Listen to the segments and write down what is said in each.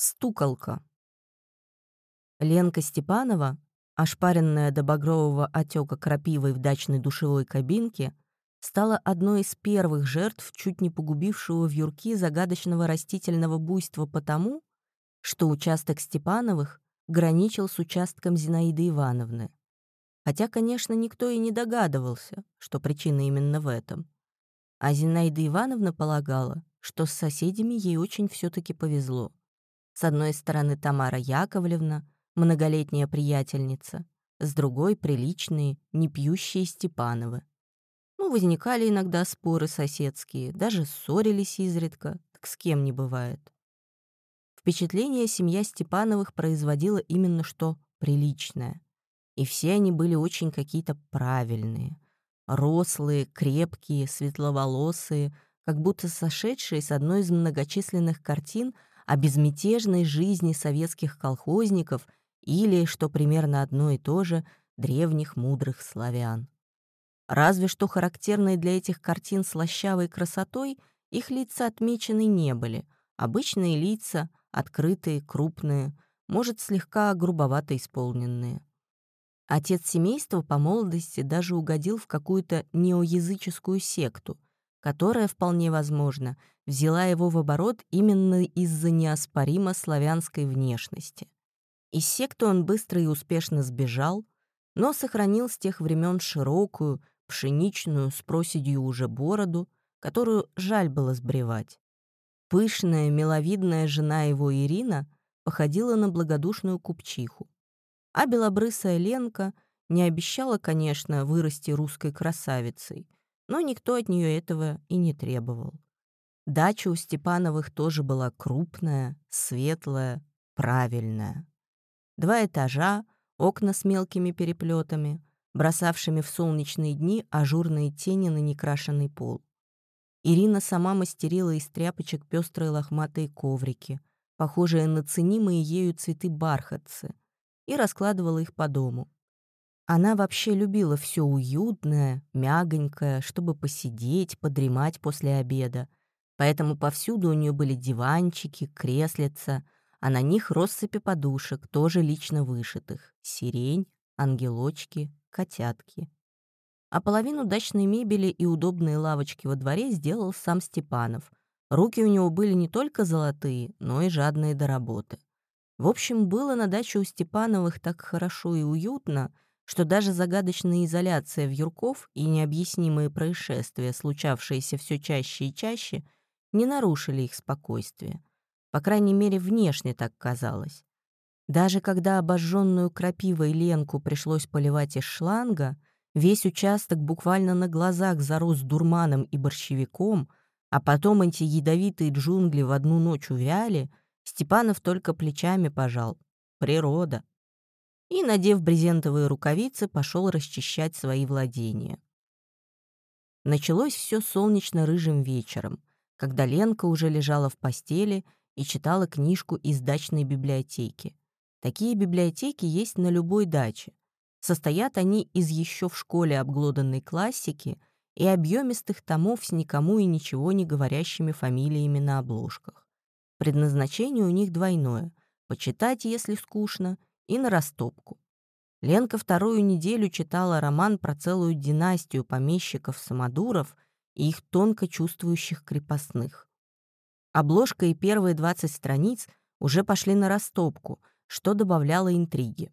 Стуколка. Ленка Степанова, ошпаренная до багрового отека крапивой в дачной душевой кабинке, стала одной из первых жертв, чуть не погубившего в юрки загадочного растительного буйства потому, что участок Степановых граничил с участком Зинаиды Ивановны. Хотя, конечно, никто и не догадывался, что причина именно в этом. А Зинаида Ивановна полагала, что с соседями ей очень все таки повезло. С одной стороны Тамара Яковлевна, многолетняя приятельница, с другой — приличные, не пьющие Степановы. Ну, возникали иногда споры соседские, даже ссорились изредка, так с кем не бывает. Впечатление семья Степановых производила именно что приличное. И все они были очень какие-то правильные. Рослые, крепкие, светловолосые, как будто сошедшие с одной из многочисленных картин — о безмятежной жизни советских колхозников или, что примерно одно и то же, древних мудрых славян. Разве что характерной для этих картин слащавой красотой их лица отмечены не были. Обычные лица, открытые, крупные, может, слегка грубовато исполненные. Отец семейства по молодости даже угодил в какую-то неоязыческую секту, которая, вполне возможно, взяла его в оборот именно из-за неоспоримо славянской внешности. Из секты он быстро и успешно сбежал, но сохранил с тех времен широкую, пшеничную, с проседью уже бороду, которую жаль было сбривать. Пышная, миловидная жена его Ирина походила на благодушную купчиху. А белобрысая Ленка не обещала, конечно, вырасти русской красавицей — но никто от нее этого и не требовал. Дача у Степановых тоже была крупная, светлая, правильная. Два этажа, окна с мелкими переплетами, бросавшими в солнечные дни ажурные тени на некрашенный пол. Ирина сама мастерила из тряпочек пестрые лохматые коврики, похожие на ценимые ею цветы бархатцы, и раскладывала их по дому. Она вообще любила все уютное, мягонькое, чтобы посидеть, подремать после обеда. Поэтому повсюду у нее были диванчики, креслица, а на них россыпи подушек, тоже лично вышитых. Сирень, ангелочки, котятки. А половину дачной мебели и удобные лавочки во дворе сделал сам Степанов. Руки у него были не только золотые, но и жадные до работы. В общем, было на даче у Степановых так хорошо и уютно — что даже загадочная изоляция в Юрков и необъяснимые происшествия, случавшиеся все чаще и чаще, не нарушили их спокойствие. По крайней мере, внешне так казалось. Даже когда обожженную крапивой Ленку пришлось поливать из шланга, весь участок буквально на глазах зарос дурманом и борщевиком, а потом эти ядовитые джунгли в одну ночь увяли, Степанов только плечами пожал. Природа и, надев брезентовые рукавицы, пошел расчищать свои владения. Началось все солнечно-рыжим вечером, когда Ленка уже лежала в постели и читала книжку из дачной библиотеки. Такие библиотеки есть на любой даче. Состоят они из еще в школе обглоданной классики и объемистых томов с никому и ничего не говорящими фамилиями на обложках. Предназначение у них двойное — почитать, если скучно, и на растопку. Ленка вторую неделю читала роман про целую династию помещиков-самодуров и их тонко чувствующих крепостных. Обложка и первые 20 страниц уже пошли на растопку, что добавляло интриги.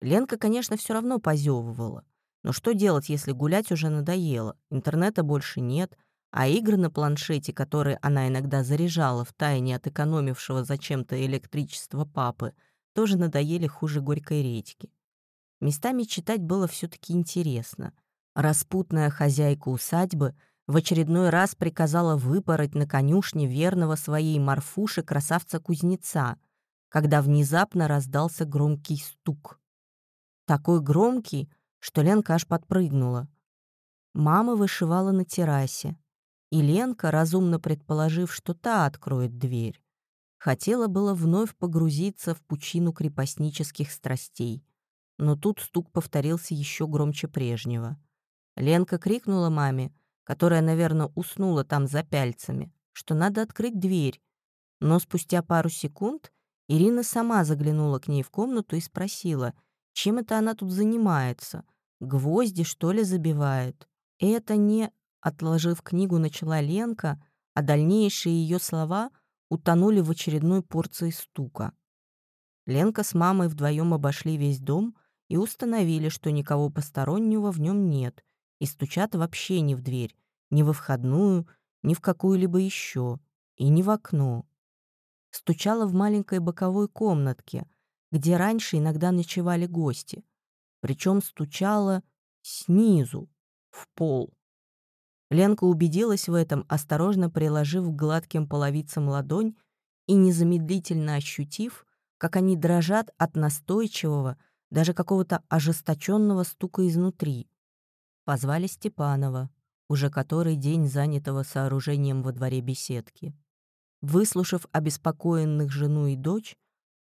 Ленка, конечно, все равно позевывала. Но что делать, если гулять уже надоело, интернета больше нет, а игры на планшете, которые она иногда заряжала в тайне от экономившего зачем-то электричества папы — тоже надоели хуже горькой редьки. Местами читать было все таки интересно. Распутная хозяйка усадьбы в очередной раз приказала выпороть на конюшне верного своей Марфуши красавца-кузнеца, когда внезапно раздался громкий стук. Такой громкий, что Ленка аж подпрыгнула. Мама вышивала на террасе, и Ленка, разумно предположив, что та откроет дверь, Хотела было вновь погрузиться в пучину крепостнических страстей. Но тут стук повторился еще громче прежнего. Ленка крикнула маме, которая, наверное, уснула там за пяльцами, что надо открыть дверь. Но спустя пару секунд Ирина сама заглянула к ней в комнату и спросила, чем это она тут занимается. Гвозди, что ли, забивает? Это не, отложив книгу, начала Ленка, а дальнейшие ее слова утонули в очередной порции стука. Ленка с мамой вдвоем обошли весь дом и установили, что никого постороннего в нем нет, и стучат вообще не в дверь, ни во входную, ни в какую-либо еще, и не в окно. Стучала в маленькой боковой комнатке, где раньше иногда ночевали гости. Причем стучала снизу, в пол. Ленка убедилась в этом, осторожно приложив к гладким половицам ладонь и незамедлительно ощутив, как они дрожат от настойчивого, даже какого-то ожесточенного стука изнутри. Позвали Степанова, уже который день занятого сооружением во дворе беседки. Выслушав обеспокоенных жену и дочь,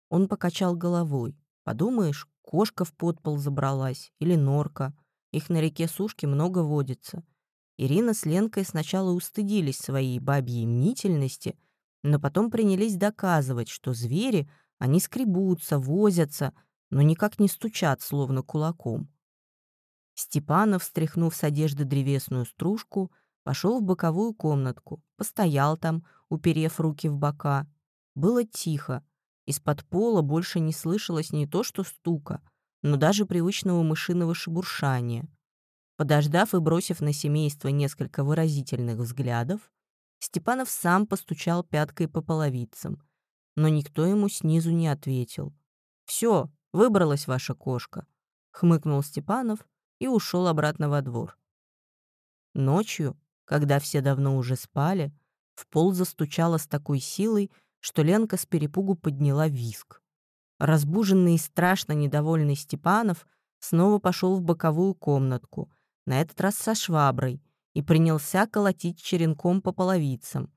он покачал головой. Подумаешь, кошка в подпол забралась или норка. Их на реке Сушки много водится — Ирина с Ленкой сначала устыдились своей бабьей мнительности, но потом принялись доказывать, что звери, они скребутся, возятся, но никак не стучат, словно кулаком. Степанов, встряхнув с одежды древесную стружку, пошел в боковую комнатку, постоял там, уперев руки в бока. Было тихо. Из-под пола больше не слышалось не то что стука, но даже привычного мышиного шебуршания. Подождав и бросив на семейство несколько выразительных взглядов, Степанов сам постучал пяткой по половицам, но никто ему снизу не ответил. «Все, выбралась ваша кошка», — хмыкнул Степанов и ушел обратно во двор. Ночью, когда все давно уже спали, в пол застучало с такой силой, что Ленка с перепугу подняла виск. Разбуженный и страшно недовольный Степанов снова пошел в боковую комнатку, на этот раз со шваброй, и принялся колотить черенком по половицам.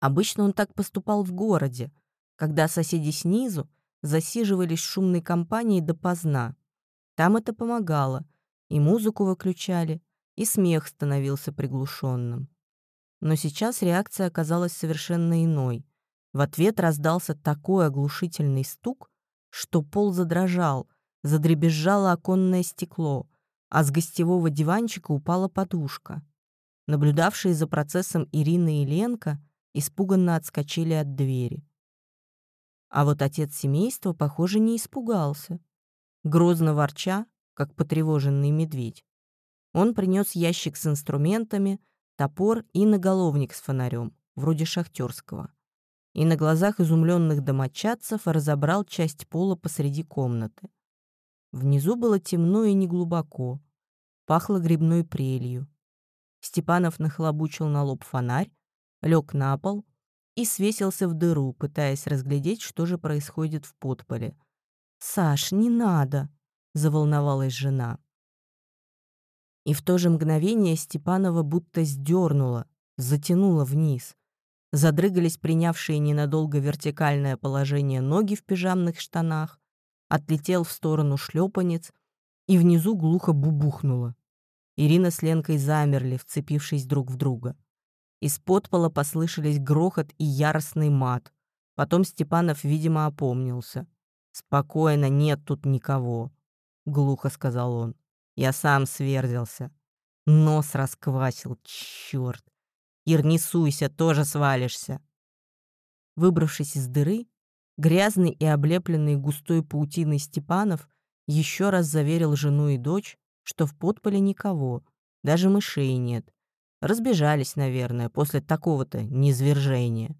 Обычно он так поступал в городе, когда соседи снизу засиживались в шумной компании допоздна. Там это помогало, и музыку выключали, и смех становился приглушенным. Но сейчас реакция оказалась совершенно иной. В ответ раздался такой оглушительный стук, что пол задрожал, задребезжало оконное стекло, а с гостевого диванчика упала подушка. Наблюдавшие за процессом Ирина и Ленка испуганно отскочили от двери. А вот отец семейства, похоже, не испугался. Грозно ворча, как потревоженный медведь, он принес ящик с инструментами, топор и наголовник с фонарем, вроде шахтерского. И на глазах изумленных домочадцев разобрал часть пола посреди комнаты. Внизу было темно и неглубоко. Пахло грибной прелью. Степанов нахлобучил на лоб фонарь, лег на пол и свесился в дыру, пытаясь разглядеть, что же происходит в подполе. «Саш, не надо!» — заволновалась жена. И в то же мгновение Степанова будто сдернула, затянула вниз. Задрыгались принявшие ненадолго вертикальное положение ноги в пижамных штанах, отлетел в сторону шлепанец, и внизу глухо бубухнуло. Ирина с Ленкой замерли, вцепившись друг в друга. Из-под пола послышались грохот и яростный мат. Потом Степанов, видимо, опомнился. «Спокойно, нет тут никого», — глухо сказал он. «Я сам сверзился. Нос расквасил, черт. Ир, не суйся, тоже свалишься». Выбравшись из дыры, Грязный и облепленный густой паутиной Степанов еще раз заверил жену и дочь, что в подполе никого, даже мышей нет. Разбежались, наверное, после такого-то низвержения.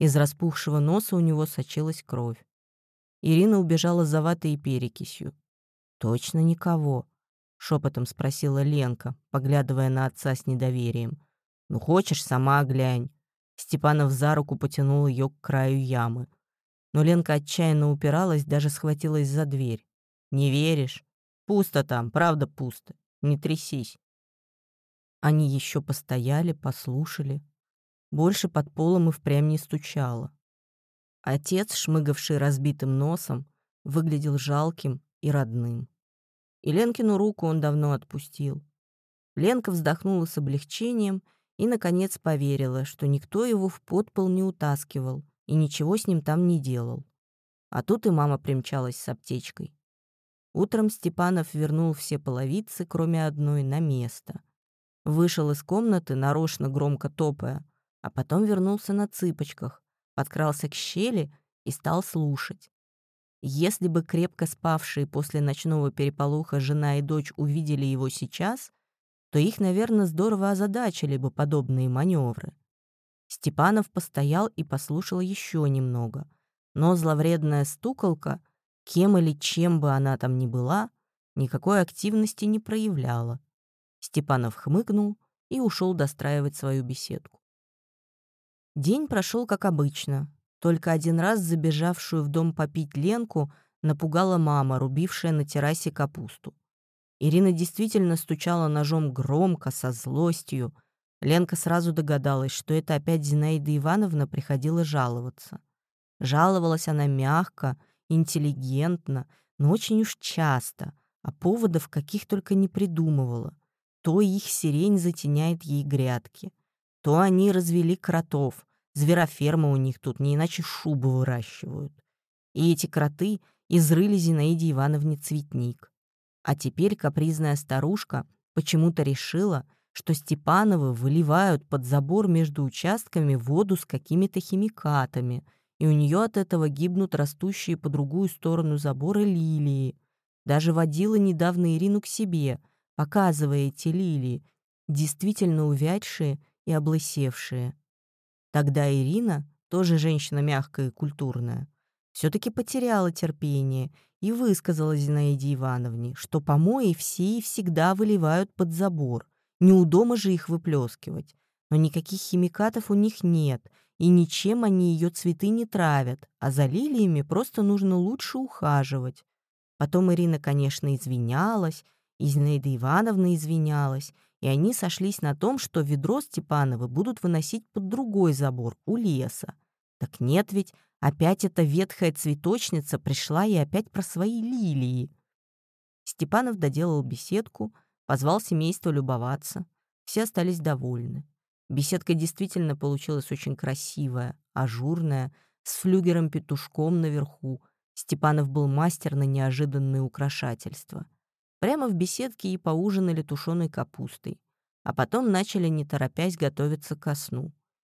Из распухшего носа у него сочилась кровь. Ирина убежала за ватой и перекисью. «Точно никого?» — шепотом спросила Ленка, поглядывая на отца с недоверием. «Ну, хочешь, сама глянь». Степанов за руку потянул ее к краю ямы. Но Ленка отчаянно упиралась, даже схватилась за дверь. «Не веришь? Пусто там, правда пусто. Не трясись». Они еще постояли, послушали. Больше под полом и впрямь не стучало. Отец, шмыгавший разбитым носом, выглядел жалким и родным. И Ленкину руку он давно отпустил. Ленка вздохнула с облегчением и, наконец, поверила, что никто его в подпол не утаскивал, и ничего с ним там не делал. А тут и мама примчалась с аптечкой. Утром Степанов вернул все половицы, кроме одной, на место. Вышел из комнаты, нарочно громко топая, а потом вернулся на цыпочках, подкрался к щели и стал слушать. Если бы крепко спавшие после ночного переполоха жена и дочь увидели его сейчас, то их, наверное, здорово озадачили бы подобные маневры. Степанов постоял и послушал еще немного, но зловредная стуколка, кем или чем бы она там ни была, никакой активности не проявляла. Степанов хмыкнул и ушел достраивать свою беседку. День прошел как обычно, только один раз забежавшую в дом попить Ленку напугала мама, рубившая на террасе капусту. Ирина действительно стучала ножом громко, со злостью. Ленка сразу догадалась, что это опять Зинаида Ивановна приходила жаловаться. Жаловалась она мягко, интеллигентно, но очень уж часто, а поводов каких только не придумывала. То их сирень затеняет ей грядки, то они развели кротов, Звероферма у них тут, не иначе шубы выращивают. И эти кроты изрыли Зинаиде Ивановне цветник. А теперь капризная старушка почему-то решила, что Степановы выливают под забор между участками воду с какими-то химикатами, и у нее от этого гибнут растущие по другую сторону забора лилии. Даже водила недавно Ирину к себе, показывая эти лилии, действительно увядшие и облысевшие. Тогда Ирина, тоже женщина мягкая и культурная, все-таки потеряла терпение и высказала Зинаиде Ивановне, что помои все и всегда выливают под забор, не у дома же их выплескивать. Но никаких химикатов у них нет, и ничем они ее цветы не травят, а за лилиями просто нужно лучше ухаживать. Потом Ирина, конечно, извинялась, и Зинаида Ивановна извинялась, и они сошлись на том, что ведро Степановы будут выносить под другой забор, у леса. Так нет ведь, опять эта ветхая цветочница пришла и опять про свои лилии. Степанов доделал беседку, позвал семейство любоваться. Все остались довольны. Беседка действительно получилась очень красивая, ажурная, с флюгером-петушком наверху. Степанов был мастер на неожиданные украшательства. Прямо в беседке и поужинали тушеной капустой, а потом начали, не торопясь, готовиться ко сну.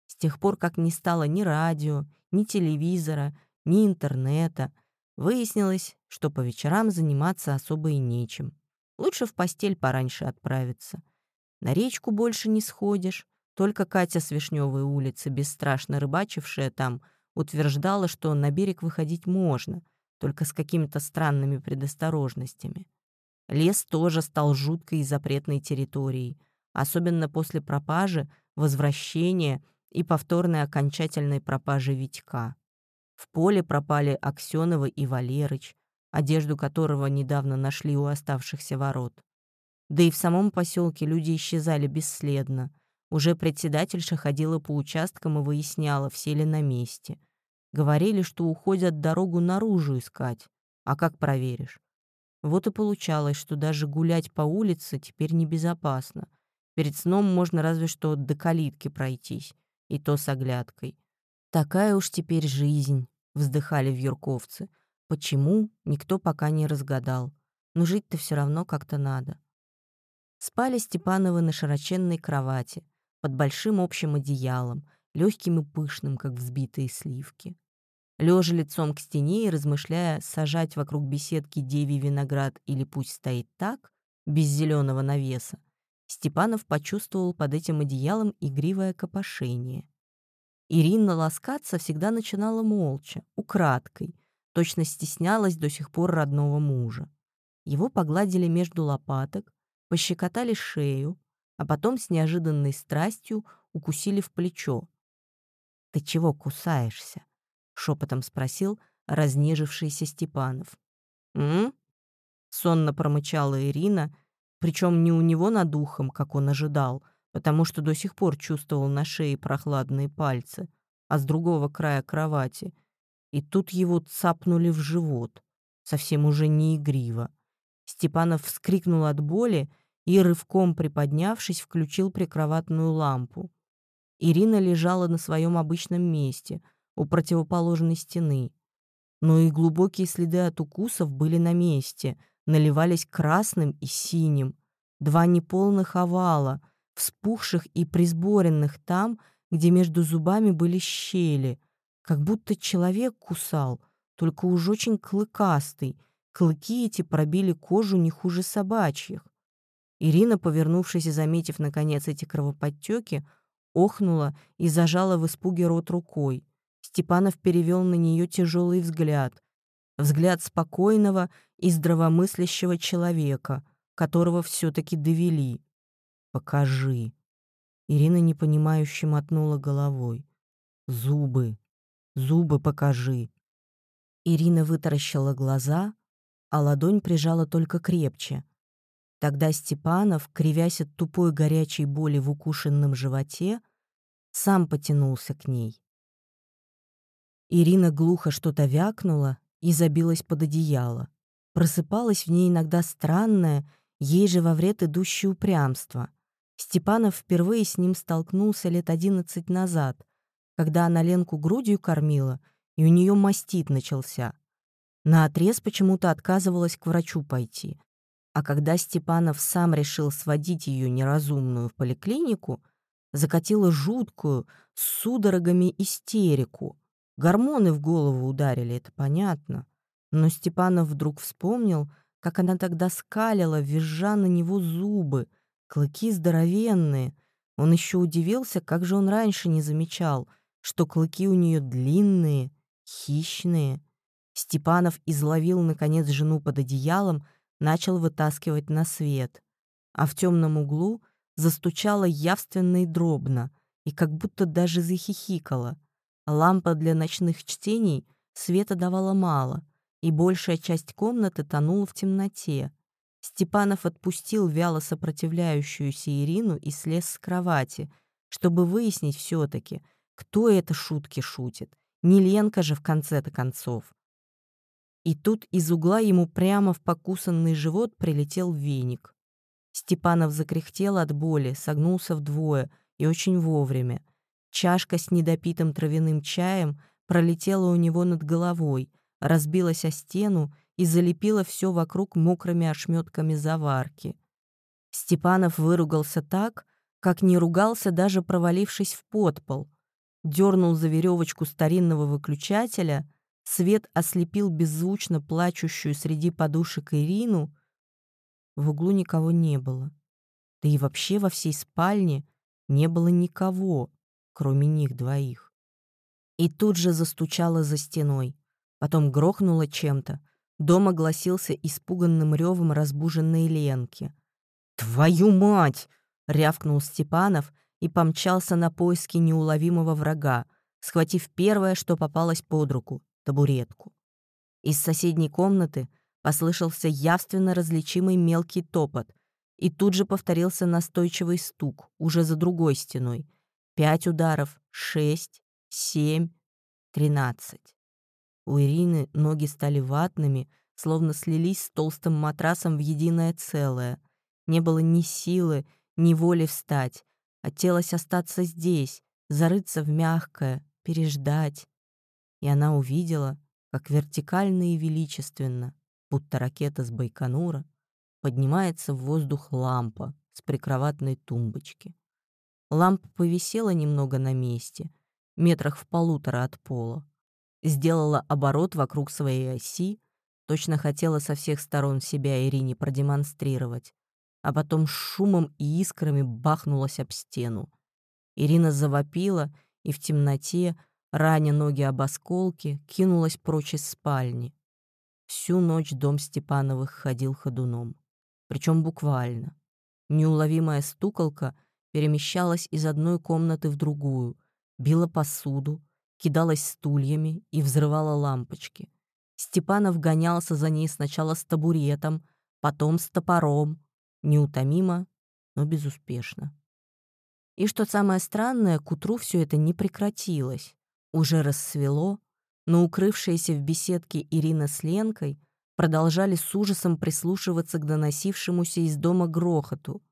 С тех пор, как не стало ни радио, ни телевизора, ни интернета, выяснилось, что по вечерам заниматься особо и нечем. Лучше в постель пораньше отправиться. На речку больше не сходишь. Только Катя с Вишневой улицы, бесстрашно рыбачившая там, утверждала, что на берег выходить можно, только с какими-то странными предосторожностями. Лес тоже стал жуткой и запретной территорией, особенно после пропажи, возвращения и повторной окончательной пропажи Витька. В поле пропали Аксёнова и Валерыч, одежду которого недавно нашли у оставшихся ворот. Да и в самом поселке люди исчезали бесследно. Уже председательша ходила по участкам и выясняла, все ли на месте. Говорили, что уходят дорогу наружу искать. А как проверишь? Вот и получалось, что даже гулять по улице теперь небезопасно. Перед сном можно разве что до калитки пройтись, и то с оглядкой. «Такая уж теперь жизнь», — вздыхали вьюрковцы. «Почему?» — никто пока не разгадал. Но жить-то все равно как-то надо. Спали Степановы на широченной кровати, под большим общим одеялом, легким и пышным, как взбитые сливки. Лежа лицом к стене и размышляя, сажать вокруг беседки деви виноград или пусть стоит так, без зеленого навеса, Степанов почувствовал под этим одеялом игривое копошение. Ирина ласкаться всегда начинала молча, украдкой, точно стеснялась до сих пор родного мужа. Его погладили между лопаток, пощекотали шею, а потом с неожиданной страстью укусили в плечо. «Ты чего кусаешься?» шепотом спросил разнежившийся Степанов. «М?», сонно промычала Ирина, причем не у него над ухом, как он ожидал, потому что до сих пор чувствовал на шее прохладные пальцы, а с другого края кровати. И тут его цапнули в живот, совсем уже не игриво. Степанов вскрикнул от боли и, рывком приподнявшись, включил прикроватную лампу. Ирина лежала на своем обычном месте — у противоположной стены. Но и глубокие следы от укусов были на месте, наливались красным и синим. Два неполных овала, вспухших и присборенных там, где между зубами были щели, как будто человек кусал, только уж очень клыкастый. Клыки эти пробили кожу не хуже собачьих. Ирина, повернувшись и заметив, наконец, эти кровоподтеки, охнула и зажала в испуге рот рукой. Степанов перевел на нее тяжелый взгляд. Взгляд спокойного и здравомыслящего человека, которого все-таки довели. «Покажи». Ирина непонимающе мотнула головой. «Зубы. Зубы покажи». Ирина вытаращила глаза, а ладонь прижала только крепче. Тогда Степанов, кривясь от тупой горячей боли в укушенном животе, сам потянулся к ней. Ирина глухо что-то вякнула и забилась под одеяло. Просыпалось в ней иногда странное, ей же во вред идущее упрямство. Степанов впервые с ним столкнулся лет одиннадцать назад, когда она Ленку грудью кормила, и у нее мастит начался. На отрез почему-то отказывалась к врачу пойти. А когда Степанов сам решил сводить ее неразумную в поликлинику, закатила жуткую, с судорогами истерику. Гормоны в голову ударили, это понятно. Но Степанов вдруг вспомнил, как она тогда скалила, визжа на него зубы, клыки здоровенные. Он еще удивился, как же он раньше не замечал, что клыки у нее длинные, хищные. Степанов изловил, наконец, жену под одеялом, начал вытаскивать на свет. А в темном углу застучало явственно и дробно, и как будто даже захихикала — Лампа для ночных чтений света давала мало, и большая часть комнаты тонула в темноте. Степанов отпустил вяло сопротивляющуюся Ирину и слез с кровати, чтобы выяснить все-таки, кто это шутки шутит. Не Ленка же в конце-то концов. И тут из угла ему прямо в покусанный живот прилетел веник. Степанов закряхтел от боли, согнулся вдвое и очень вовремя. Чашка с недопитым травяным чаем пролетела у него над головой, разбилась о стену и залепила все вокруг мокрыми ошметками заварки. Степанов выругался так, как не ругался, даже провалившись в подпол. Дернул за веревочку старинного выключателя, свет ослепил беззвучно плачущую среди подушек Ирину. В углу никого не было. Да и вообще во всей спальне не было никого кроме них двоих. И тут же застучало за стеной, потом грохнуло чем-то. Дом огласился испуганным ревом разбуженной Ленки. «Твою мать!» — рявкнул Степанов и помчался на поиски неуловимого врага, схватив первое, что попалось под руку — табуретку. Из соседней комнаты послышался явственно различимый мелкий топот, и тут же повторился настойчивый стук, уже за другой стеной — Пять ударов, шесть, семь, тринадцать. У Ирины ноги стали ватными, словно слились с толстым матрасом в единое целое. Не было ни силы, ни воли встать. Хотелось остаться здесь, зарыться в мягкое, переждать. И она увидела, как вертикально и величественно, будто ракета с Байконура, поднимается в воздух лампа с прикроватной тумбочки. Лампа повисела немного на месте, метрах в полутора от пола. Сделала оборот вокруг своей оси, точно хотела со всех сторон себя Ирине продемонстрировать, а потом шумом и искрами бахнулась об стену. Ирина завопила и в темноте, раня ноги об осколки, кинулась прочь из спальни. Всю ночь дом Степановых ходил ходуном. Причем буквально. Неуловимая стуколка — перемещалась из одной комнаты в другую, била посуду, кидалась стульями и взрывала лампочки. Степанов гонялся за ней сначала с табуретом, потом с топором, неутомимо, но безуспешно. И что самое странное, к утру все это не прекратилось. Уже рассвело, но укрывшиеся в беседке Ирина с Ленкой продолжали с ужасом прислушиваться к доносившемуся из дома грохоту,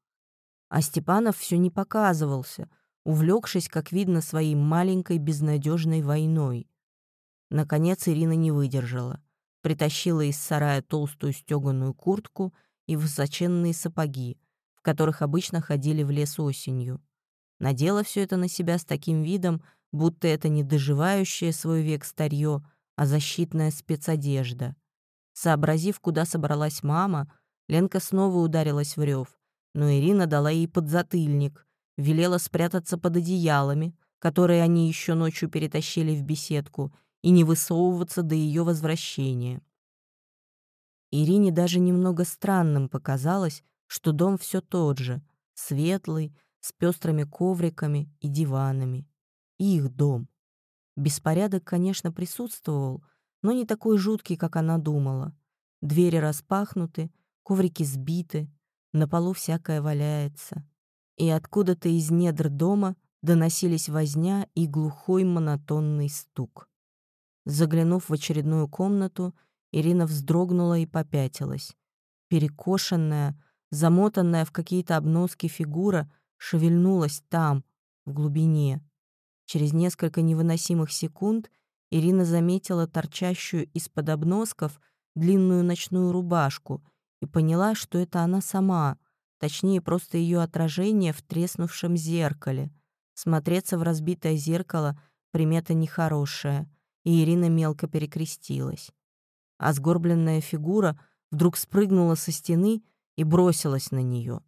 а Степанов все не показывался, увлекшись, как видно, своей маленькой безнадежной войной. Наконец Ирина не выдержала. Притащила из сарая толстую стеганую куртку и высоченные сапоги, в которых обычно ходили в лес осенью. Надела все это на себя с таким видом, будто это не доживающее свой век старье, а защитная спецодежда. Сообразив, куда собралась мама, Ленка снова ударилась в рев, но Ирина дала ей подзатыльник, велела спрятаться под одеялами, которые они еще ночью перетащили в беседку, и не высовываться до ее возвращения. Ирине даже немного странным показалось, что дом все тот же, светлый, с пестрыми ковриками и диванами. Их дом. Беспорядок, конечно, присутствовал, но не такой жуткий, как она думала. Двери распахнуты, коврики сбиты, на полу всякое валяется. И откуда-то из недр дома доносились возня и глухой монотонный стук. Заглянув в очередную комнату, Ирина вздрогнула и попятилась. Перекошенная, замотанная в какие-то обноски фигура шевельнулась там, в глубине. Через несколько невыносимых секунд Ирина заметила торчащую из-под обносков длинную ночную рубашку и поняла, что это она сама, точнее, просто ее отражение в треснувшем зеркале. Смотреться в разбитое зеркало — примета нехорошая, и Ирина мелко перекрестилась. А сгорбленная фигура вдруг спрыгнула со стены и бросилась на нее.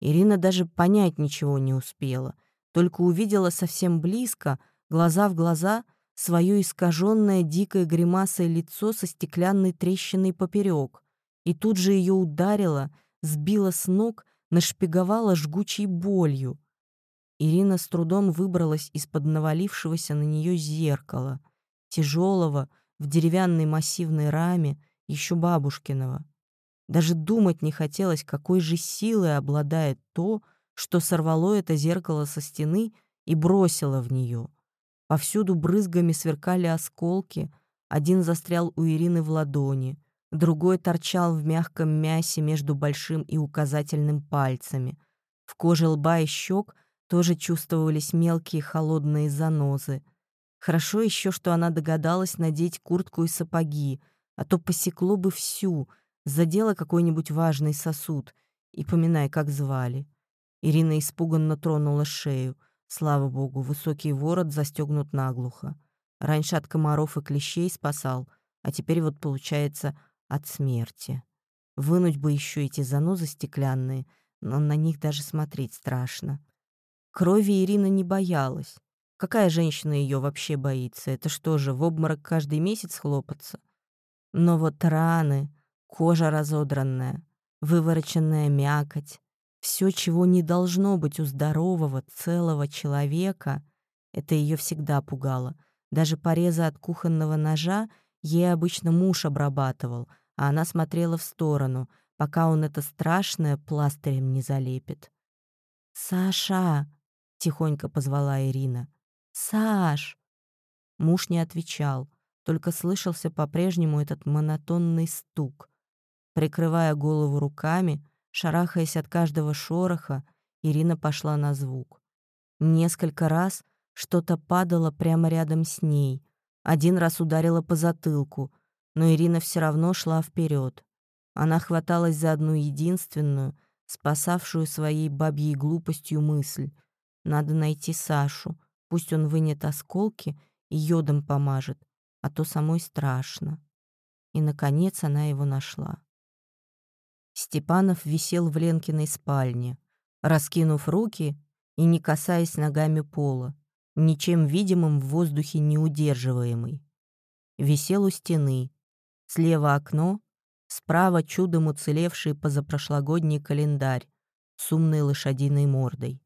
Ирина даже понять ничего не успела, только увидела совсем близко, глаза в глаза, свое искаженное дикой гримасой лицо со стеклянной трещиной поперек, и тут же ее ударила, сбила с ног, нашпиговала жгучей болью. Ирина с трудом выбралась из-под навалившегося на нее зеркала, тяжелого, в деревянной массивной раме, еще бабушкиного. Даже думать не хотелось, какой же силой обладает то, что сорвало это зеркало со стены и бросило в нее. Повсюду брызгами сверкали осколки, один застрял у Ирины в ладони, другой торчал в мягком мясе между большим и указательным пальцами. В коже лба и щек тоже чувствовались мелкие холодные занозы. Хорошо еще, что она догадалась надеть куртку и сапоги, а то посекло бы всю — задела какой-нибудь важный сосуд, и поминай, как звали. Ирина испуганно тронула шею. Слава богу, высокий ворот застегнут наглухо. Раньше от комаров и клещей спасал, а теперь вот получается от смерти. Вынуть бы еще эти занозы стеклянные, но на них даже смотреть страшно. Крови Ирина не боялась. Какая женщина ее вообще боится? Это что же, в обморок каждый месяц хлопаться? Но вот раны, Кожа разодранная, вывороченная мякоть. Все, чего не должно быть у здорового, целого человека, это ее всегда пугало. Даже порезы от кухонного ножа ей обычно муж обрабатывал, а она смотрела в сторону, пока он это страшное пластырем не залепит. «Саша!» — тихонько позвала Ирина. «Саш!» Муж не отвечал, только слышался по-прежнему этот монотонный стук. Прикрывая голову руками, шарахаясь от каждого шороха, Ирина пошла на звук. Несколько раз что-то падало прямо рядом с ней. Один раз ударила по затылку, но Ирина все равно шла вперед. Она хваталась за одну единственную, спасавшую своей бабьей глупостью мысль. Надо найти Сашу, пусть он вынет осколки и йодом помажет, а то самой страшно. И, наконец, она его нашла. Степанов висел в Ленкиной спальне, раскинув руки и не касаясь ногами пола, ничем видимым в воздухе не удерживаемый. Висел у стены, слева окно, справа чудом уцелевший позапрошлогодний календарь с умной лошадиной мордой.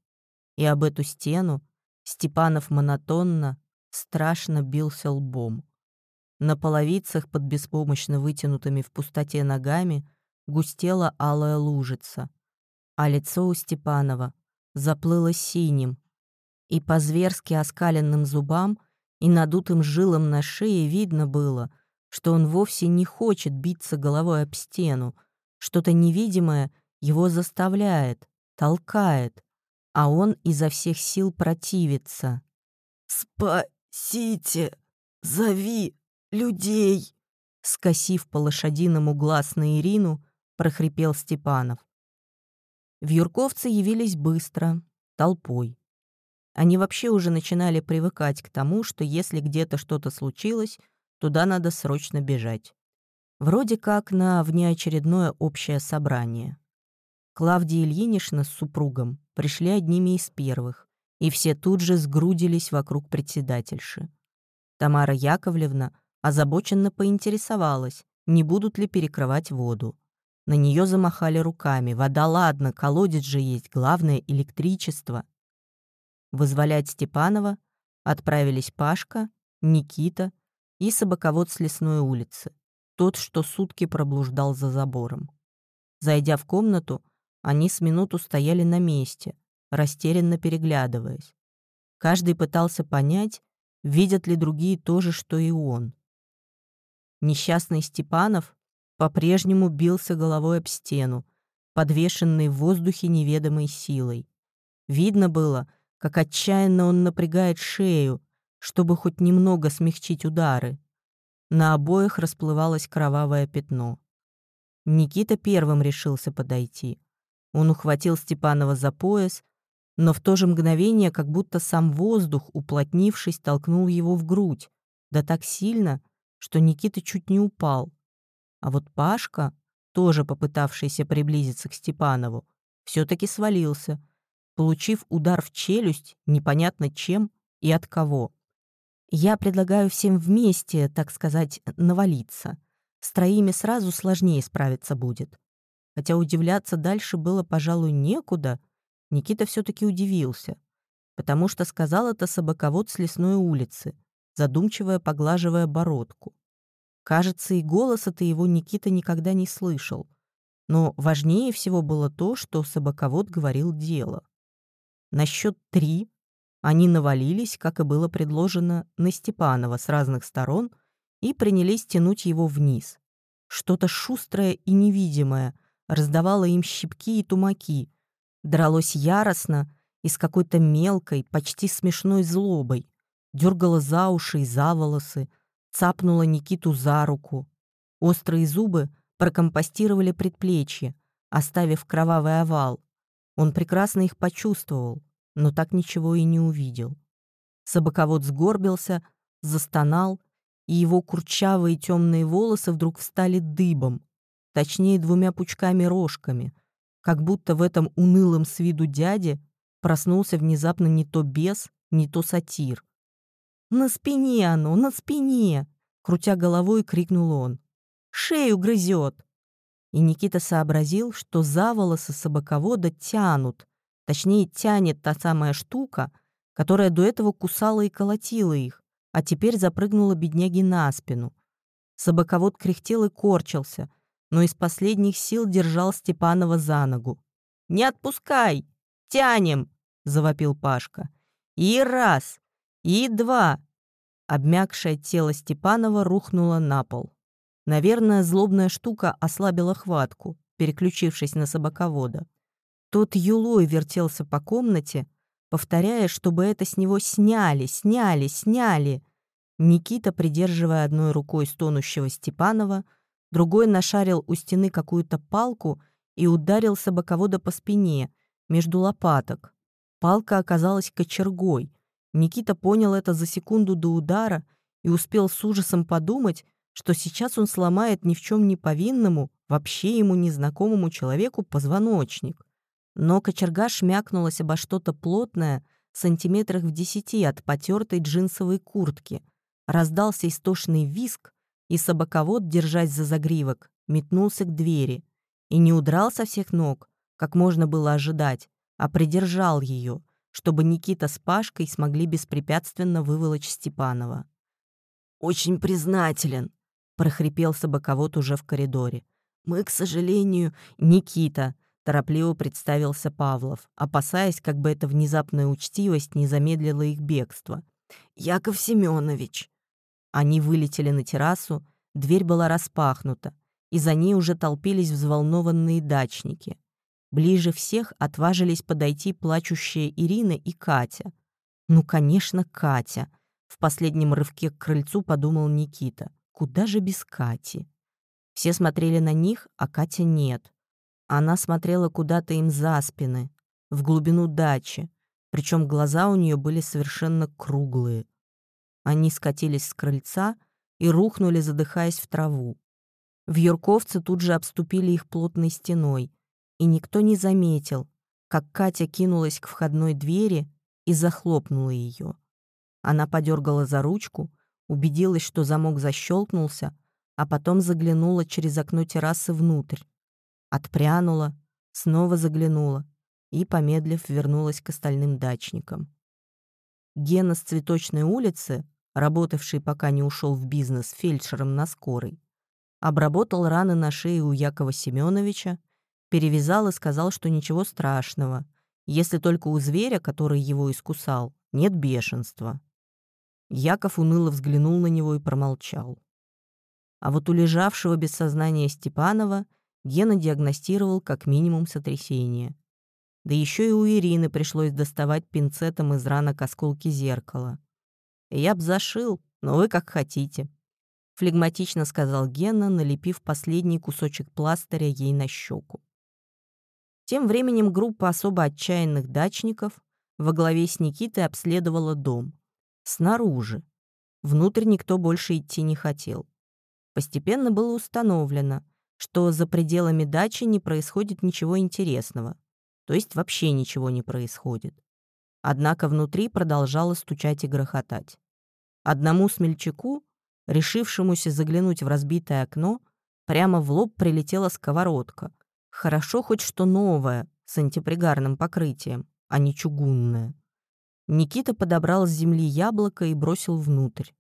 И об эту стену Степанов монотонно, страшно бился лбом. На половицах под беспомощно вытянутыми в пустоте ногами — густела алая лужица, а лицо у Степанова заплыло синим, и по зверски оскаленным зубам и надутым жилам на шее видно было, что он вовсе не хочет биться головой об стену, что-то невидимое его заставляет, толкает, а он изо всех сил противится. «Спасите! Зови! людей!» Скосив по лошадиному глаз на Ирину, прохрипел Степанов. Вьюрковцы явились быстро, толпой. Они вообще уже начинали привыкать к тому, что если где-то что-то случилось, туда надо срочно бежать. Вроде как на внеочередное общее собрание. Клавдия Ильинична с супругом пришли одними из первых, и все тут же сгрудились вокруг председательши. Тамара Яковлевна озабоченно поинтересовалась, не будут ли перекрывать воду. На нее замахали руками. Вода, ладно, колодец же есть, главное — электричество. Вызволять Степанова отправились Пашка, Никита и собаковод с лесной улицы, тот, что сутки проблуждал за забором. Зайдя в комнату, они с минуту стояли на месте, растерянно переглядываясь. Каждый пытался понять, видят ли другие то же, что и он. Несчастный Степанов по-прежнему бился головой об стену, подвешенный в воздухе неведомой силой. Видно было, как отчаянно он напрягает шею, чтобы хоть немного смягчить удары. На обоих расплывалось кровавое пятно. Никита первым решился подойти. Он ухватил Степанова за пояс, но в то же мгновение как будто сам воздух, уплотнившись, толкнул его в грудь, да так сильно, что Никита чуть не упал. А вот Пашка, тоже попытавшийся приблизиться к Степанову, все-таки свалился, получив удар в челюсть непонятно чем и от кого. Я предлагаю всем вместе, так сказать, навалиться. С троими сразу сложнее справиться будет. Хотя удивляться дальше было, пожалуй, некуда, Никита все-таки удивился, потому что сказал это собаковод с лесной улицы, задумчиво поглаживая бородку. Кажется, и голоса-то его Никита никогда не слышал. Но важнее всего было то, что собаковод говорил дело. На счет три они навалились, как и было предложено, на Степанова с разных сторон и принялись тянуть его вниз. Что-то шустрое и невидимое раздавало им щипки и тумаки, дралось яростно и с какой-то мелкой, почти смешной злобой, дергала за уши и за волосы, цапнула Никиту за руку. Острые зубы прокомпостировали предплечье, оставив кровавый овал. Он прекрасно их почувствовал, но так ничего и не увидел. Собаковод сгорбился, застонал, и его курчавые темные волосы вдруг встали дыбом, точнее двумя пучками-рожками, как будто в этом унылом с виду дяде проснулся внезапно не то бес, не то сатир. «На спине оно, на спине!» — крутя головой, крикнул он. «Шею грызет!» И Никита сообразил, что за волосы собаковода тянут, точнее тянет та самая штука, которая до этого кусала и колотила их, а теперь запрыгнула бедняги на спину. Собаковод кряхтел и корчился, но из последних сил держал Степанова за ногу. «Не отпускай! Тянем!» — завопил Пашка. «И раз! И два!» Обмякшее тело Степанова рухнуло на пол. Наверное, злобная штука ослабила хватку, переключившись на собаковода. Тот юлой вертелся по комнате, повторяя, чтобы это с него сняли, сняли, сняли. Никита, придерживая одной рукой стонущего Степанова, другой нашарил у стены какую-то палку и ударил собаковода по спине, между лопаток. Палка оказалась кочергой. Никита понял это за секунду до удара и успел с ужасом подумать, что сейчас он сломает ни в чем не повинному, вообще ему незнакомому человеку позвоночник. Но кочерга шмякнулась обо что-то плотное, сантиметрах в десяти от потертой джинсовой куртки. Раздался истошный виск, и собаковод, держась за загривок, метнулся к двери. И не удрал со всех ног, как можно было ожидать, а придержал ее, чтобы Никита с Пашкой смогли беспрепятственно выволочь Степанова. «Очень признателен», — прохрипел собаковод уже в коридоре. «Мы, к сожалению, Никита», — торопливо представился Павлов, опасаясь, как бы эта внезапная учтивость не замедлила их бегство. «Яков Семенович». Они вылетели на террасу, дверь была распахнута, и за ней уже толпились взволнованные дачники. Ближе всех отважились подойти плачущая Ирина и Катя. Ну, конечно, Катя. В последнем рывке к крыльцу подумал Никита. куда же без Кати? Все смотрели на них, а Катя нет. Она смотрела куда-то им за спины, в глубину дачи, причем глаза у нее были совершенно круглые. Они скатились с крыльца и рухнули, задыхаясь в траву. Вьюрковцы тут же обступили их плотной стеной, и никто не заметил, как Катя кинулась к входной двери и захлопнула ее. Она подергала за ручку, убедилась, что замок защелкнулся, а потом заглянула через окно террасы внутрь. Отпрянула, снова заглянула и, помедлив, вернулась к остальным дачникам. Гена с цветочной улицы, работавший, пока не ушел в бизнес фельдшером на скорой, обработал раны на шее у Якова Семеновича, перевязал и сказал, что ничего страшного, если только у зверя, который его искусал, нет бешенства. Яков уныло взглянул на него и промолчал. А вот у лежавшего без сознания Степанова Гена диагностировал как минимум сотрясение. Да еще и у Ирины пришлось доставать пинцетом из ранок осколки зеркала. «Я б зашил, но вы как хотите», — флегматично сказал Гена, налепив последний кусочек пластыря ей на щеку. Тем временем группа особо отчаянных дачников во главе с Никитой обследовала дом. Снаружи. Внутрь никто больше идти не хотел. Постепенно было установлено, что за пределами дачи не происходит ничего интересного то есть вообще ничего не происходит. Однако внутри продолжало стучать и грохотать. Одному смельчаку, решившемуся заглянуть в разбитое окно, прямо в лоб прилетела сковородка. Хорошо хоть что новое, с антипригарным покрытием, а не чугунное. Никита подобрал с земли яблоко и бросил внутрь.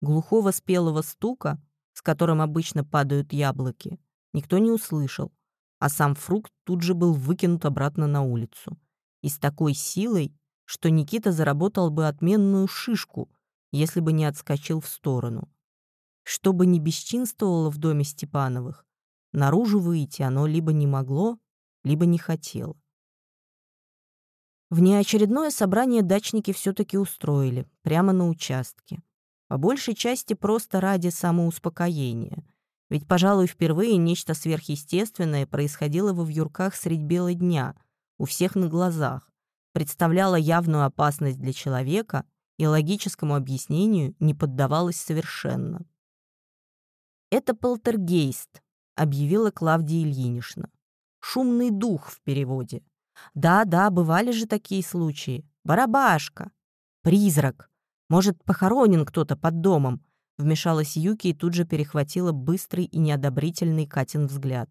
Глухого спелого стука, с которым обычно падают яблоки, никто не услышал, а сам фрукт тут же был выкинут обратно на улицу. И с такой силой, что Никита заработал бы отменную шишку, если бы не отскочил в сторону. Что бы ни бесчинствовало в доме Степановых, наружу выйти оно либо не могло, либо не хотело. Внеочередное собрание дачники все-таки устроили, прямо на участке. По большей части просто ради самоуспокоения — ведь, пожалуй, впервые нечто сверхъестественное происходило во вьюрках средь бела дня, у всех на глазах, представляло явную опасность для человека и логическому объяснению не поддавалось совершенно. «Это полтергейст», — объявила Клавдия Ильинична. «Шумный дух в переводе. Да-да, бывали же такие случаи. Барабашка. Призрак. Может, похоронен кто-то под домом, Вмешалась Юки и тут же перехватила быстрый и неодобрительный Катин взгляд.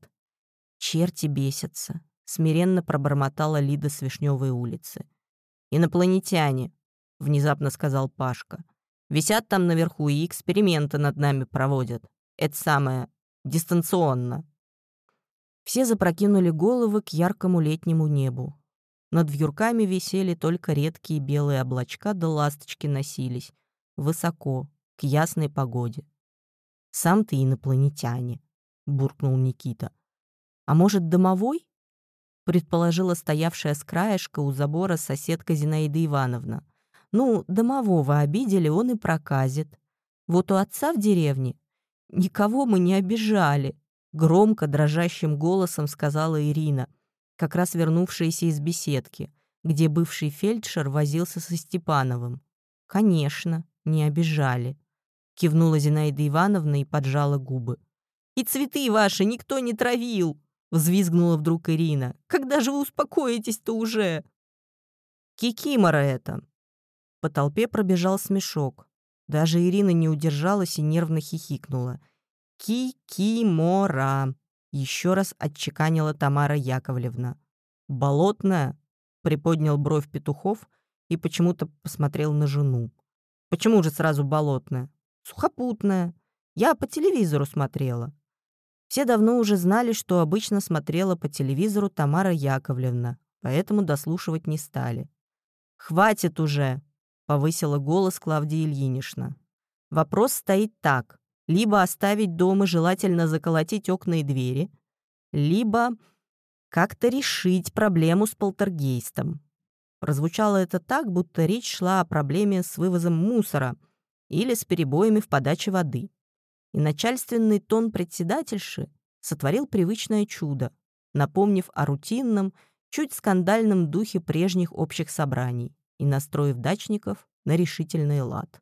«Черти бесятся», — смиренно пробормотала Лида с Вишневой улицы. «Инопланетяне», — внезапно сказал Пашка. «Висят там наверху и эксперименты над нами проводят. Это самое, дистанционно». Все запрокинули головы к яркому летнему небу. Над вьюрками висели только редкие белые облачка, да ласточки носились. Высоко, к ясной погоде. «Сам ты инопланетяне», — буркнул Никита. «А может, домовой?» — предположила стоявшая с краешка у забора соседка Зинаида Ивановна. «Ну, домового обидели, он и проказит. Вот у отца в деревне никого мы не обижали», — громко, дрожащим голосом сказала Ирина, как раз вернувшаяся из беседки, где бывший фельдшер возился со Степановым. «Конечно, не обижали», кивнула Зинаида Ивановна и поджала губы. «И цветы ваши никто не травил!» — взвизгнула вдруг Ирина. «Когда же вы успокоитесь-то уже?» «Кикимора это!» По толпе пробежал смешок. Даже Ирина не удержалась и нервно хихикнула. «Кикимора!» — еще раз отчеканила Тамара Яковлевна. «Болотная?» — приподнял бровь Петухов и почему-то посмотрел на жену. «Почему же сразу болотная? Сухопутная. Я по телевизору смотрела. Все давно уже знали, что обычно смотрела по телевизору Тамара Яковлевна, поэтому дослушивать не стали. «Хватит уже!» — повысила голос Клавдия Ильинична. «Вопрос стоит так. Либо оставить дом и желательно заколотить окна и двери, либо как-то решить проблему с полтергейстом». Прозвучало это так, будто речь шла о проблеме с вывозом мусора — или с перебоями в подаче воды. и начальственный тон председательши сотворил привычное чудо, напомнив о рутинном, чуть скандальном духе прежних общих собраний и настроив дачников на решительный лад.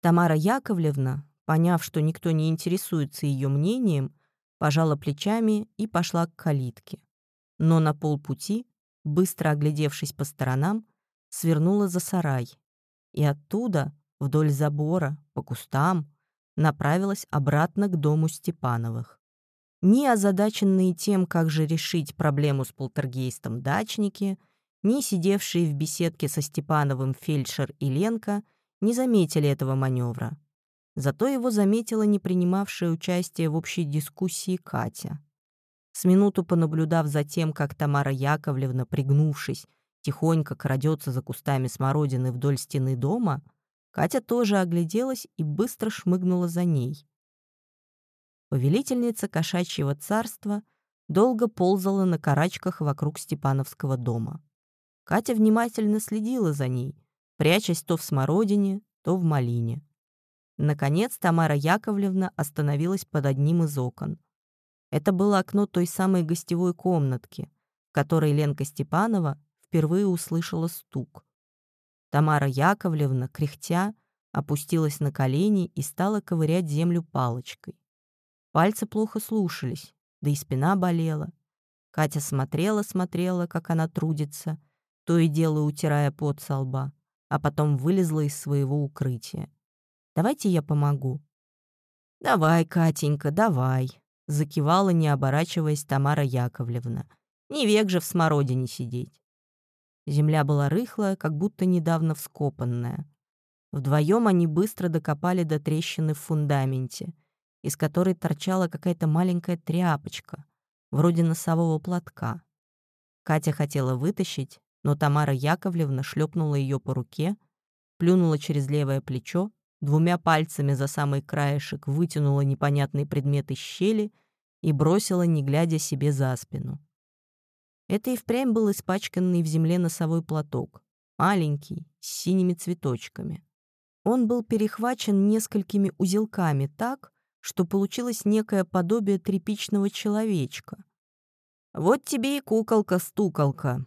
Тамара Яковлевна, поняв, что никто не интересуется ее мнением, пожала плечами и пошла к калитке. Но на полпути, быстро оглядевшись по сторонам, свернула за сарай и оттуда, вдоль забора, по кустам, направилась обратно к дому Степановых. Ни озадаченные тем, как же решить проблему с полтергейстом дачники, ни сидевшие в беседке со Степановым фельдшер и Ленка не заметили этого маневра. Зато его заметила не принимавшая участие в общей дискуссии Катя. С минуту понаблюдав за тем, как Тамара Яковлевна, пригнувшись, тихонько крадется за кустами смородины вдоль стены дома, Катя тоже огляделась и быстро шмыгнула за ней. Повелительница кошачьего царства долго ползала на карачках вокруг Степановского дома. Катя внимательно следила за ней, прячась то в смородине, то в малине. Наконец Тамара Яковлевна остановилась под одним из окон. Это было окно той самой гостевой комнатки, в которой Ленка Степанова впервые услышала стук. Тамара Яковлевна, кряхтя, опустилась на колени и стала ковырять землю палочкой. Пальцы плохо слушались, да и спина болела. Катя смотрела-смотрела, как она трудится, то и дело утирая пот со лба, а потом вылезла из своего укрытия. Давайте я помогу». «Давай, Катенька, давай», — закивала, не оборачиваясь Тамара Яковлевна. «Не век же в смородине сидеть». Земля была рыхлая, как будто недавно вскопанная. Вдвоем они быстро докопали до трещины в фундаменте, из которой торчала какая-то маленькая тряпочка, вроде носового платка. Катя хотела вытащить, но Тамара Яковлевна шлепнула ее по руке, плюнула через левое плечо двумя пальцами за самый краешек вытянула непонятный предмет из щели и бросила, не глядя себе за спину. Это и впрямь был испачканный в земле носовой платок, маленький, с синими цветочками. Он был перехвачен несколькими узелками так, что получилось некое подобие тряпичного человечка. «Вот тебе и куколка-стуколка».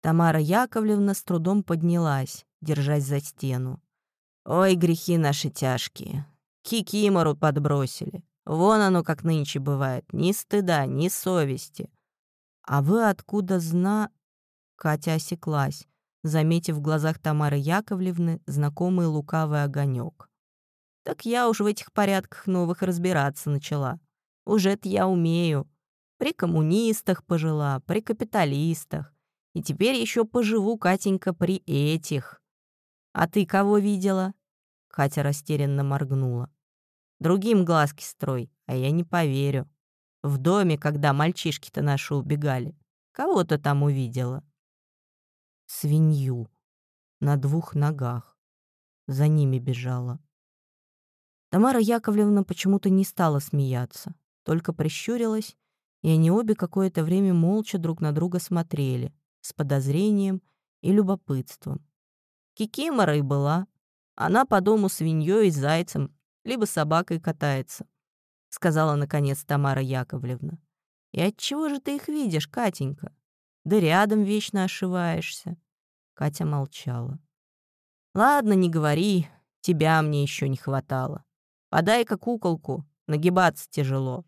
Тамара Яковлевна с трудом поднялась, держась за стену. Ой, грехи наши тяжкие. Кикимору подбросили. Вон оно, как нынче бывает. Ни стыда, ни совести. А вы откуда зна...» Катя осеклась, заметив в глазах Тамары Яковлевны знакомый лукавый огонек. «Так я уж в этих порядках новых разбираться начала. Уже-то я умею. При коммунистах пожила, при капиталистах. И теперь еще поживу, Катенька, при этих. А ты кого видела?» Катя растерянно моргнула. «Другим глазки строй, а я не поверю. В доме, когда мальчишки-то наши убегали, кого то там увидела?» «Свинью. На двух ногах. За ними бежала». Тамара Яковлевна почему-то не стала смеяться, только прищурилась, и они обе какое-то время молча друг на друга смотрели, с подозрением и любопытством. Кикимора и была, она по дому свиньей и зайцем, либо собакой катается», — сказала наконец Тамара Яковлевна. «И отчего же ты их видишь, Катенька? Да рядом вечно ошиваешься». Катя молчала. «Ладно, не говори, тебя мне еще не хватало. Подай-ка куколку, нагибаться тяжело».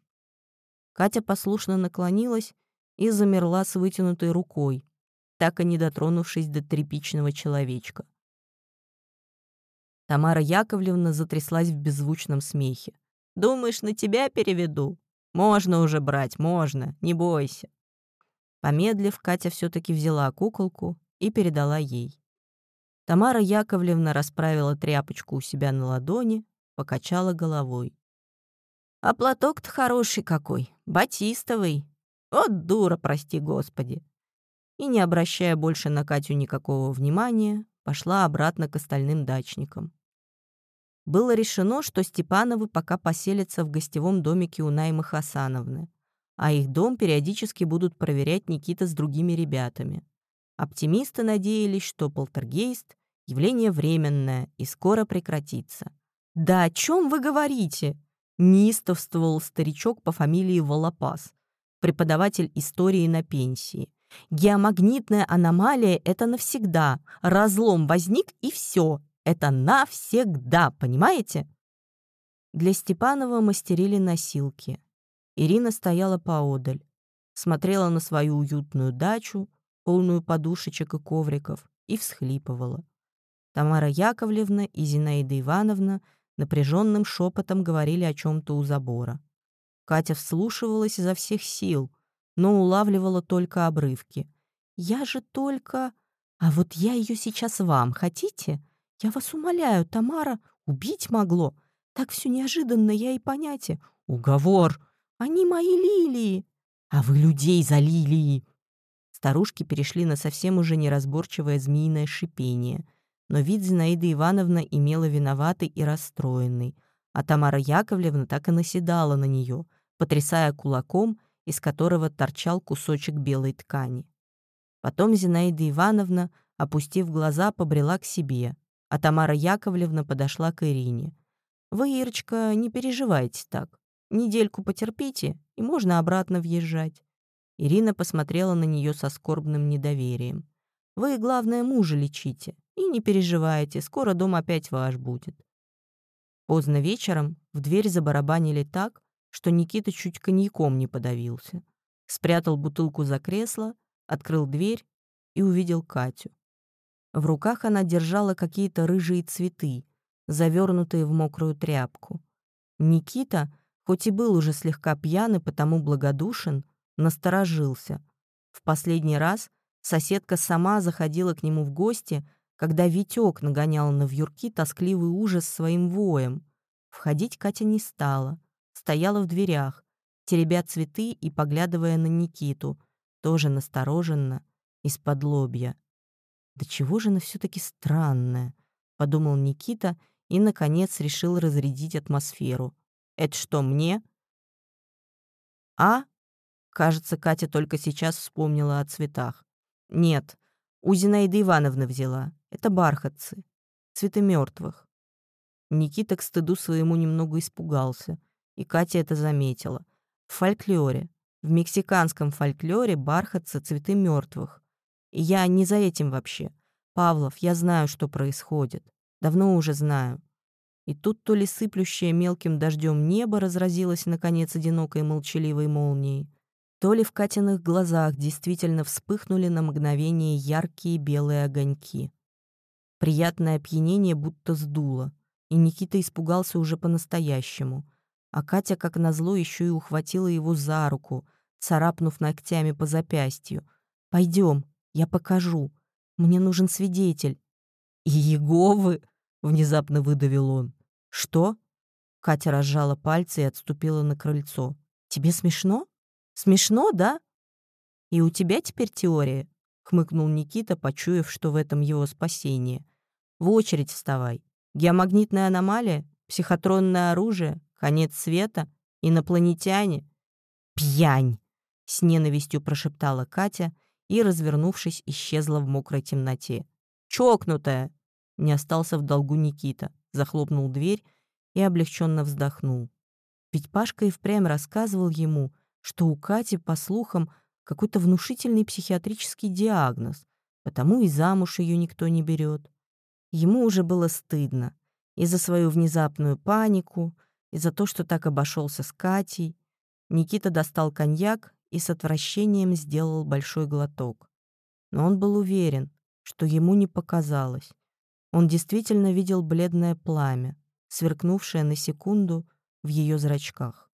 Катя послушно наклонилась и замерла с вытянутой рукой, так и не дотронувшись до тряпичного человечка. Тамара Яковлевна затряслась в беззвучном смехе. «Думаешь, на тебя переведу? Можно уже брать, можно, не бойся». Помедлив, Катя все-таки взяла куколку и передала ей. Тамара Яковлевна расправила тряпочку у себя на ладони, покачала головой. «А платок-то хороший какой, батистовый. Вот дура, прости господи!» И, не обращая больше на Катю никакого внимания, пошла обратно к остальным дачникам было решено, что Степановы пока поселятся в гостевом домике у Наймы Хасановны, а их дом периодически будут проверять Никита с другими ребятами. Оптимисты надеялись, что полтергейст — явление временное и скоро прекратится. «Да о чем вы говорите?» неистовствовал старичок по фамилии Волопас, преподаватель истории на пенсии. Геомагнитная аномалия — это навсегда. Разлом возник, и все. Это навсегда, понимаете? Для Степанова мастерили носилки. Ирина стояла поодаль, смотрела на свою уютную дачу, полную подушечек и ковриков, и всхлипывала. Тамара Яковлевна и Зинаида Ивановна напряженным шепотом говорили о чем-то у забора. Катя вслушивалась изо всех сил, но улавливала только обрывки. «Я же только... А вот я ее сейчас вам хотите? Я вас умоляю, Тамара, убить могло. Так все неожиданно, я и понятие. Уговор. Они мои лилии. А вы людей за лилии. Старушки перешли на совсем уже неразборчивое змеиное шипение. Но вид Зинаиды Ивановна имела виноватый и расстроенный, а Тамара Яковлевна так и наседала на нее, потрясая кулаком, из которого торчал кусочек белой ткани. Потом Зинаида Ивановна, опустив глаза, побрела к себе, а Тамара Яковлевна подошла к Ирине. «Вы, Ирочка, не переживайте так. Недельку потерпите, и можно обратно въезжать. Ирина посмотрела на нее со скорбным недоверием. «Вы, главное, мужа лечите. И не переживайте, скоро дом опять ваш будет». Поздно вечером в дверь забарабанили так, что Никита чуть коньяком не подавился. Спрятал бутылку за кресло, открыл дверь и увидел Катю. В руках она держала какие-то рыжие цветы, завернутые в мокрую тряпку. Никита, хоть и был уже слегка пьян и потому благодушен, насторожился. В последний раз соседка сама заходила к нему в гости, когда Витек нагонял на вьюрки тоскливый ужас своим воем. Входить Катя не стала, стояла в дверях, теребя цветы и поглядывая на Никиту, тоже настороженно, из-под лобья. «Да чего же она все-таки странная?» — подумал Никита и, наконец, решил разрядить атмосферу. «Это что, мне?» «А?» Кажется, Катя только сейчас вспомнила о цветах. Нет, у Зинаиды Ивановны взяла. Это бархатцы. Цветы мертвых. Никита к стыду своему немного испугался, и Катя это заметила. В фольклоре, в мексиканском фольклоре бархатцы — цветы мертвых. Я не за этим вообще. Павлов, я знаю, что происходит. Давно уже знаю. И тут то ли сыплющее мелким дождем небо разразилось, наконец, одинокой молчаливой молнией, то ли в Катиных глазах действительно вспыхнули на мгновение яркие белые огоньки. Приятное опьянение будто сдуло, и Никита испугался уже по-настоящему, а Катя, как назло, еще и ухватила его за руку, царапнув ногтями по запястью. «Пойдем, я покажу. Мне нужен свидетель». «И Еговы!» — внезапно выдавил он. «Что?» Катя разжала пальцы и отступила на крыльцо. «Тебе смешно?» Смешно, да? И у тебя теперь теория, хмыкнул Никита, почуяв, что в этом его спасение. В очередь вставай. Геомагнитная аномалия, психотронное оружие, конец света, инопланетяне. Пьянь! С ненавистью прошептала Катя и, развернувшись, исчезла в мокрой темноте. «Чокнутая!» Не остался в долгу Никита, захлопнул дверь и облегченно вздохнул. Ведь Пашка и впрямь рассказывал ему, что у Кати, по слухам, какой-то внушительный психиатрический диагноз, потому и замуж ее никто не берет. Ему уже было стыдно и за свою внезапную панику, и за то, что так обошелся с Катей. Никита достал коньяк и с отвращением сделал большой глоток. Но он был уверен, что ему не показалось. Он действительно видел бледное пламя, сверкнувшее на секунду в ее зрачках.